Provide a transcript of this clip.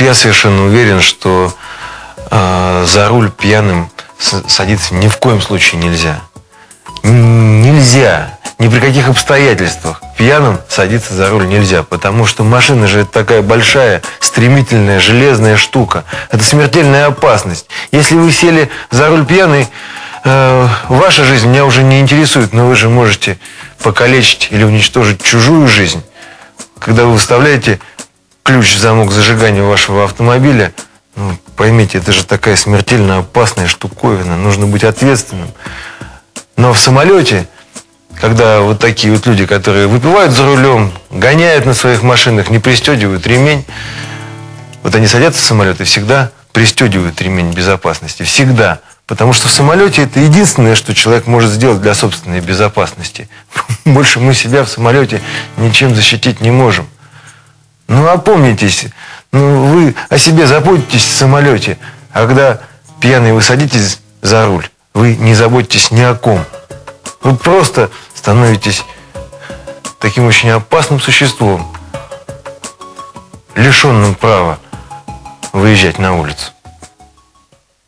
Вот я совершенно уверен, что э, за руль пьяным садиться ни в коем случае нельзя. Нельзя. Ни при каких обстоятельствах. Пьяным садиться за руль нельзя, потому что машина же это такая большая, стремительная, железная штука. Это смертельная опасность. Если вы сели за руль пьяный, э, ваша жизнь меня уже не интересует, но вы же можете покалечить или уничтожить чужую жизнь. Когда вы выставляете ключ в замок зажигания вашего автомобиля, ну, поймите, это же такая смертельно опасная штуковина. Нужно быть ответственным. Но в самолете, когда вот такие вот люди, которые выпивают за рулем, гоняют на своих машинах, не пристегивают ремень, вот они садятся в самолет и всегда пристегивают ремень безопасности. Всегда. Потому что в самолете это единственное, что человек может сделать для собственной безопасности. Больше мы себя в самолете ничем защитить не можем. Ну, опомнитесь, ну, вы о себе заботитесь в самолете, а когда пьяный вы садитесь за руль, вы не заботитесь ни о ком. Вы просто становитесь таким очень опасным существом, лишенным права выезжать на улицу.